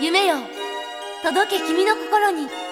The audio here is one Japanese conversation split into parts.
夢よ。届け君の心に。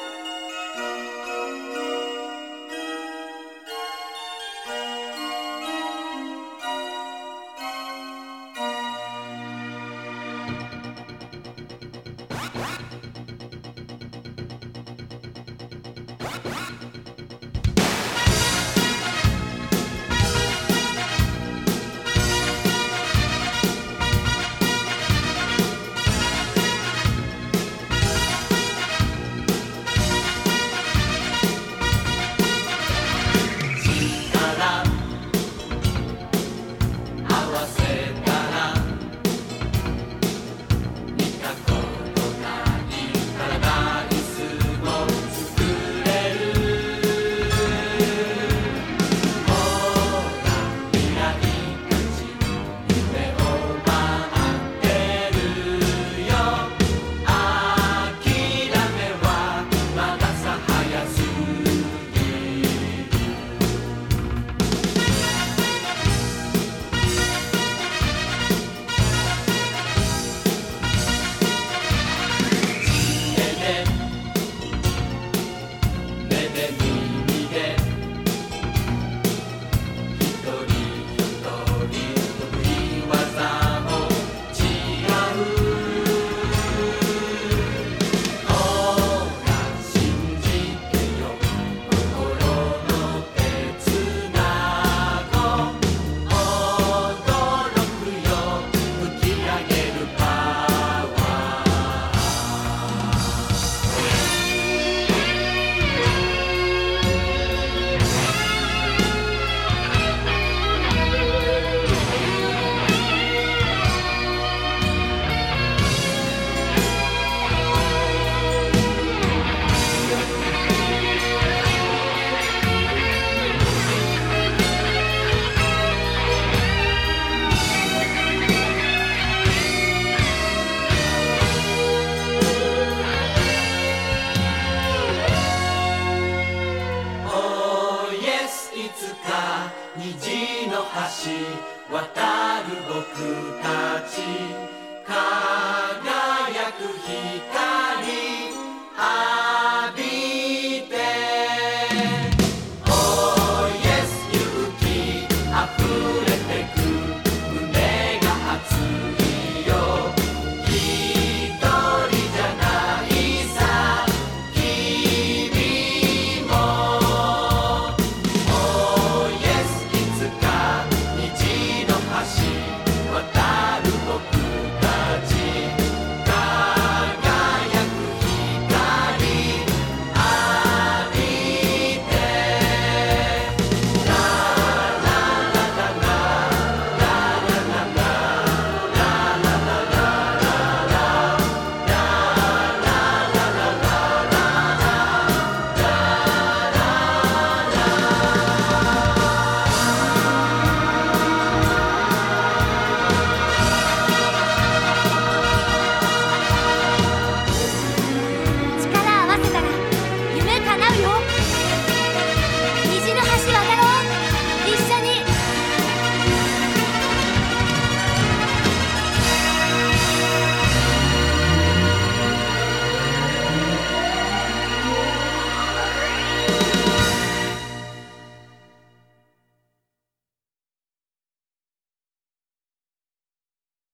つか虹の橋渡る僕たち